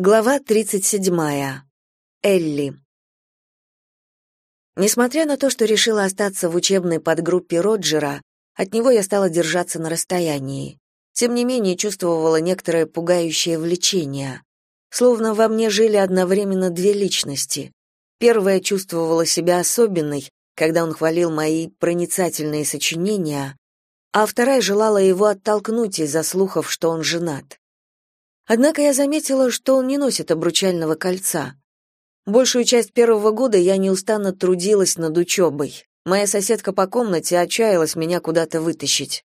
Глава 37. Элли. Несмотря на то, что решила остаться в учебной подгруппе Роджера, от него я стала держаться на расстоянии. Тем не менее, чувствовала некоторое пугающее влечение. Словно во мне жили одновременно две личности. Первая чувствовала себя особенной, когда он хвалил мои проницательные сочинения, а вторая желала его оттолкнуть из-за слухов, что он женат. Однако я заметила, что он не носит обручального кольца. Большую часть первого года я неустанно трудилась над учебой. Моя соседка по комнате отчаялась меня куда-то вытащить.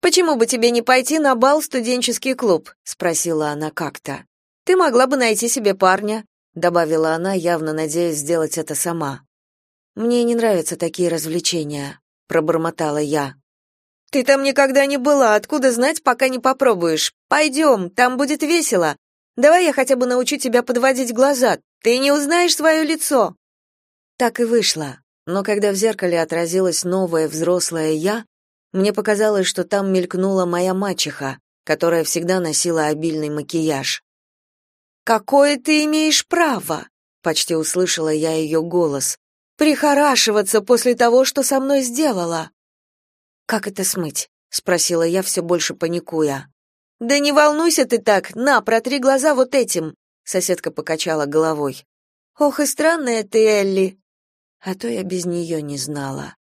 «Почему бы тебе не пойти на бал в студенческий клуб?» — спросила она как-то. «Ты могла бы найти себе парня», — добавила она, явно надеясь сделать это сама. «Мне не нравятся такие развлечения», — пробормотала я. Ты там никогда не была, откуда знать, пока не попробуешь. Пойдем, там будет весело. Давай я хотя бы научу тебя подводить глаза. Ты не узнаешь свое лицо. Так и вышло. Но когда в зеркале отразилась новая взрослая я, мне показалось, что там мелькнула моя мачеха, которая всегда носила обильный макияж. Какое ты имеешь право? почти услышала я ее голос. Прихорашиваться после того, что со мной сделала. Как это смыть? спросила я, все больше паникуя. Да не волнуйся ты так, на, протри глаза вот этим, соседка покачала головой. Ох и странная ты, Элли. А то я без нее не знала.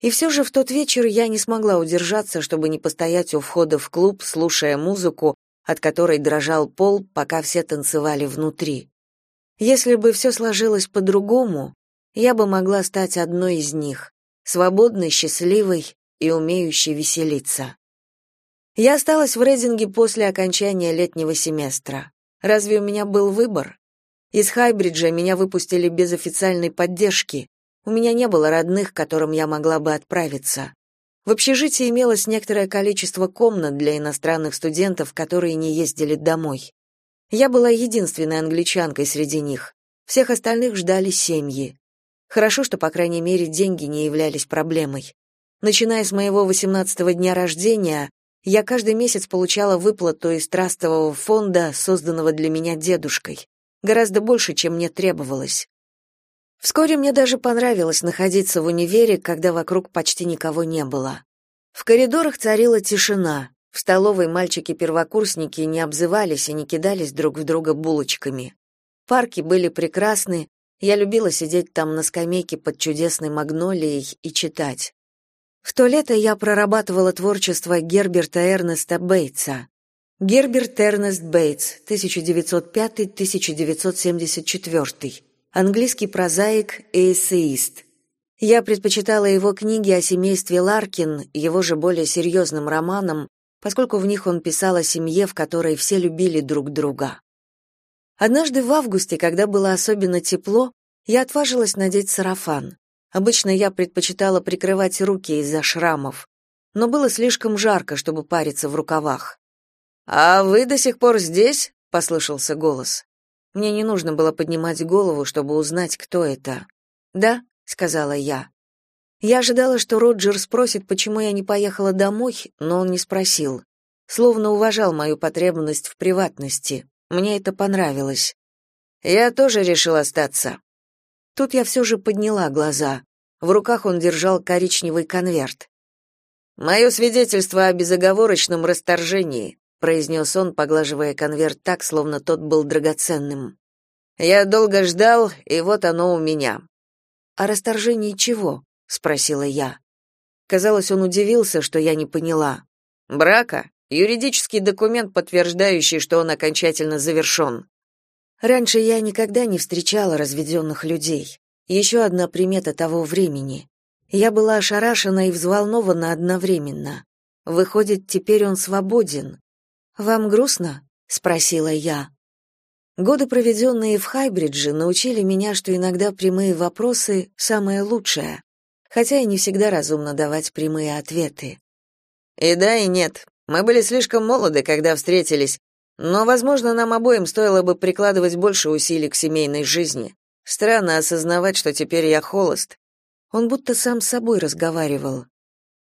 И все же в тот вечер я не смогла удержаться, чтобы не постоять у входа в клуб, слушая музыку, от которой дрожал пол, пока все танцевали внутри. Если бы все сложилось по-другому, я бы могла стать одной из них, свободной, счастливой и умеющий веселиться. Я осталась в Рейдинге после окончания летнего семестра. Разве у меня был выбор? Из Хайбриджа меня выпустили без официальной поддержки. У меня не было родных, к которым я могла бы отправиться. В общежитии имелось некоторое количество комнат для иностранных студентов, которые не ездили домой. Я была единственной англичанкой среди них. Всех остальных ждали семьи. Хорошо, что, по крайней мере, деньги не являлись проблемой. Начиная с моего 18-го дня рождения, я каждый месяц получала выплату из трастового фонда, созданного для меня дедушкой, гораздо больше, чем мне требовалось. Вскоре мне даже понравилось находиться в универе, когда вокруг почти никого не было. В коридорах царила тишина. В столовой мальчики-первокурсники не обзывались и не кидались друг в друга булочками. Парки были прекрасны, я любила сидеть там на скамейке под чудесной магнолией и читать. В то лето я прорабатывала творчество Герберта Эрнеста Бейтса. Герберт Эрнест Бейтс, 1905-1974. Английский прозаик и эссеист. Я предпочитала его книги о семействе Ларкин, его же более серьезным романам, поскольку в них он писал о семье, в которой все любили друг друга. Однажды в августе, когда было особенно тепло, я отважилась надеть сарафан. Обычно я предпочитала прикрывать руки из-за шрамов, но было слишком жарко, чтобы париться в рукавах. «А вы до сих пор здесь?» — послышался голос. Мне не нужно было поднимать голову, чтобы узнать, кто это. «Да», — сказала я. Я ожидала, что Роджер спросит, почему я не поехала домой, но он не спросил. Словно уважал мою потребность в приватности. Мне это понравилось. Я тоже решил остаться. Тут я все же подняла глаза. В руках он держал коричневый конверт. «Мое свидетельство о безоговорочном расторжении», произнес он, поглаживая конверт так, словно тот был драгоценным. «Я долго ждал, и вот оно у меня». «О расторжении чего?» — спросила я. Казалось, он удивился, что я не поняла. «Брака. Юридический документ, подтверждающий, что он окончательно завершен. Раньше я никогда не встречала разведенных людей. Еще одна примета того времени. Я была ошарашена и взволнована одновременно. Выходит, теперь он свободен. Вам грустно? спросила я. Годы, проведенные в Хайбридже, научили меня, что иногда прямые вопросы самое лучшее, хотя и не всегда разумно давать прямые ответы. И да, и нет. Мы были слишком молоды, когда встретились, но, возможно, нам обоим стоило бы прикладывать больше усилий к семейной жизни. Странно осознавать, что теперь я холост. Он будто сам с собой разговаривал.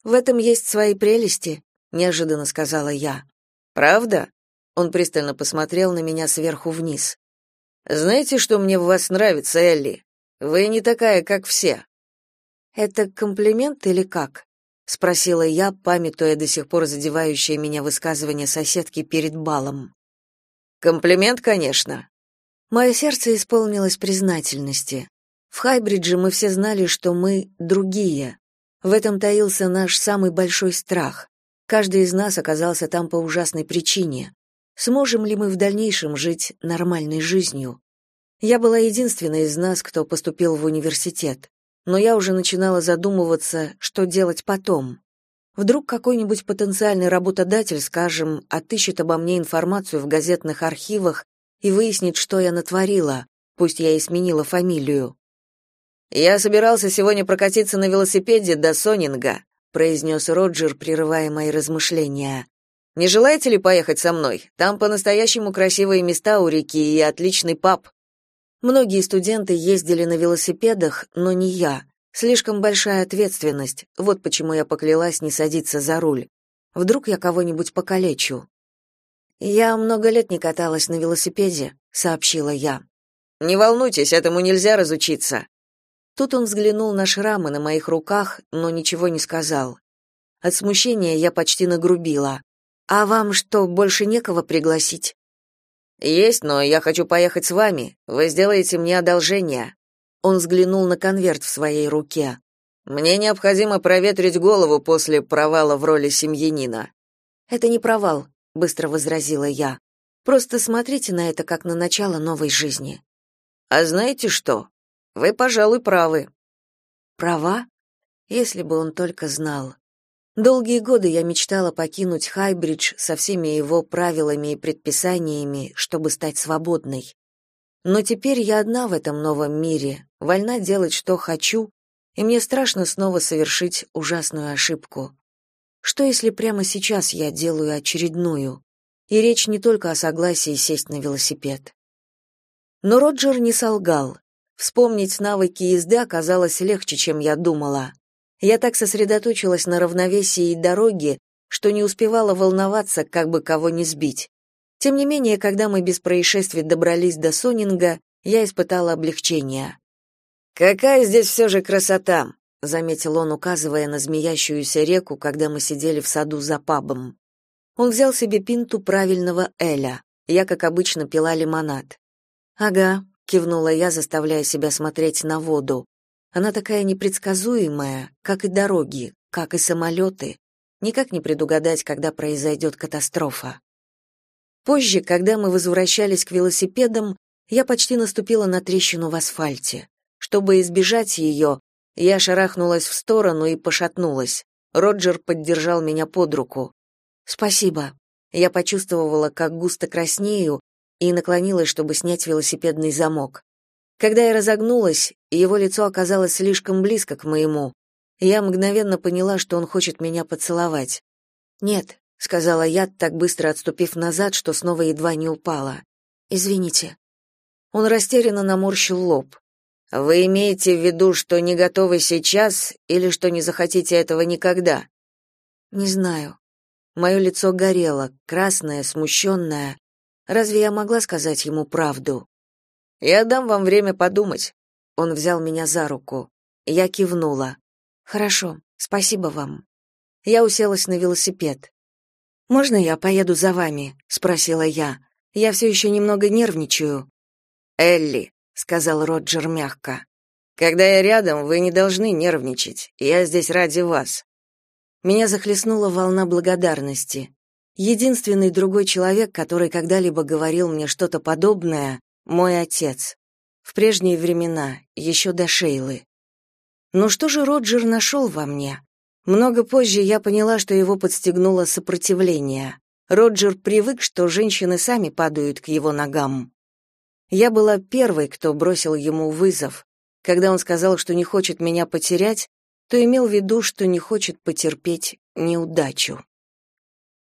В этом есть свои прелести, неожиданно сказала я. Правда? Он пристально посмотрел на меня сверху вниз. Знаете, что мне в вас нравится, Элли? Вы не такая, как все. Это комплимент или как? спросила я, памятуя до сих пор задевающее меня высказывание соседки перед балом. Комплимент, конечно. Мое сердце исполнилось признательности. В Хайбридже мы все знали, что мы другие. В этом таился наш самый большой страх. Каждый из нас оказался там по ужасной причине. Сможем ли мы в дальнейшем жить нормальной жизнью? Я была единственной из нас, кто поступил в университет, но я уже начинала задумываться, что делать потом. Вдруг какой-нибудь потенциальный работодатель, скажем, отыщет обо мне информацию в газетных архивах и выяснит, что я натворила, пусть я и сменила фамилию. «Я собирался сегодня прокатиться на велосипеде до Сонинга», произнес Роджер, прерывая мои размышления. Не желаете ли поехать со мной? Там по-настоящему красивые места у реки и отличный паб. Многие студенты ездили на велосипедах, но не я. Слишком большая ответственность. Вот почему я поклялась не садиться за руль. Вдруг я кого-нибудь покалечу. Я много лет не каталась на велосипеде, сообщила я. Не волнуйтесь, этому нельзя разучиться. Тут он взглянул на шрамы на моих руках, но ничего не сказал. От смущения я почти нагрубила. А вам что, больше некого пригласить? Есть, но я хочу поехать с вами. Вы сделаете мне одолжение. Он взглянул на конверт в своей руке. Мне необходимо проветрить голову после провала в роли семьянина. Это не провал, быстро возразила я. Просто смотрите на это как на начало новой жизни. А знаете что? Вы, пожалуй, правы. Права? Если бы он только знал. Долгие годы я мечтала покинуть Хайбридж со всеми его правилами и предписаниями, чтобы стать свободной. Но теперь я одна в этом новом мире, вольна делать, что хочу, и мне страшно снова совершить ужасную ошибку. Что если прямо сейчас я делаю очередную? И речь не только о согласии сесть на велосипед. Но Роджер не солгал. Вспомнить навыки езды оказалось легче, чем я думала. Я так сосредоточилась на равновесии и дороге, что не успевала волноваться, как бы кого не сбить. Тем не менее, когда мы без происшествий добрались до Сонинга, я испытала облегчение. «Какая здесь все же красота!» — заметил он, указывая на змеящуюся реку, когда мы сидели в саду за пабом. Он взял себе пинту правильного Эля. Я, как обычно, пила лимонад. «Ага», — кивнула я, заставляя себя смотреть на воду. Она такая непредсказуемая, как и дороги, как и самолеты. Никак не предугадать, когда произойдет катастрофа. Позже, когда мы возвращались к велосипедам, я почти наступила на трещину в асфальте. Чтобы избежать ее, я шарахнулась в сторону и пошатнулась. Роджер поддержал меня под руку. «Спасибо». Я почувствовала, как густо краснею, и наклонилась, чтобы снять велосипедный замок. Когда я разогнулась, его лицо оказалось слишком близко к моему. Я мгновенно поняла, что он хочет меня поцеловать. «Нет», — сказала я, так быстро отступив назад, что снова едва не упала. «Извините». Он растерянно наморщил лоб. «Вы имеете в виду, что не готовы сейчас или что не захотите этого никогда?» «Не знаю». Мое лицо горело, красное, смущенное. Разве я могла сказать ему правду? Я дам вам время подумать. Он взял меня за руку. Я кивнула. Хорошо, спасибо вам. Я уселась на велосипед. Можно я поеду за вами? спросила я. Я все еще немного нервничаю. Элли, сказал Роджер мягко. Когда я рядом, вы не должны нервничать. Я здесь ради вас. Меня захлестнула волна благодарности. Единственный другой человек, который когда-либо говорил мне что-то подобное, мой отец. В прежние времена, еще до Шейлы. Но что же Роджер нашел во мне? Много позже я поняла, что его подстегнуло сопротивление. Роджер привык, что женщины сами падают к его ногам. Я была первой, кто бросил ему вызов. Когда он сказал, что не хочет меня потерять, то имел в виду, что не хочет потерпеть неудачу.